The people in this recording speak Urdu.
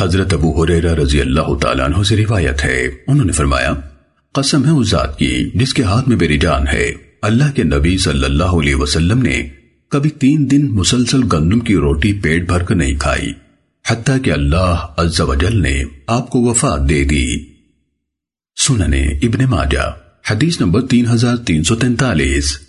حضرت ابو حریرہ رضی اللہ تعالیٰ عنہ سے روایت ہے۔ انہوں نے فرمایا، قسم ہے اس ذات کی جس کے ہاتھ میں میری جان ہے۔ اللہ کے نبی صلی اللہ علیہ وسلم نے کبھی تین دن مسلسل گندم کی روٹی پیٹ بھر کر نہیں کھائی، حتیٰ کہ اللہ عز و جل نے آپ کو وفات دے دی۔ سننے ابن ماجہ، حدیث نمبر تین ہزار تین سو تینتالیس۔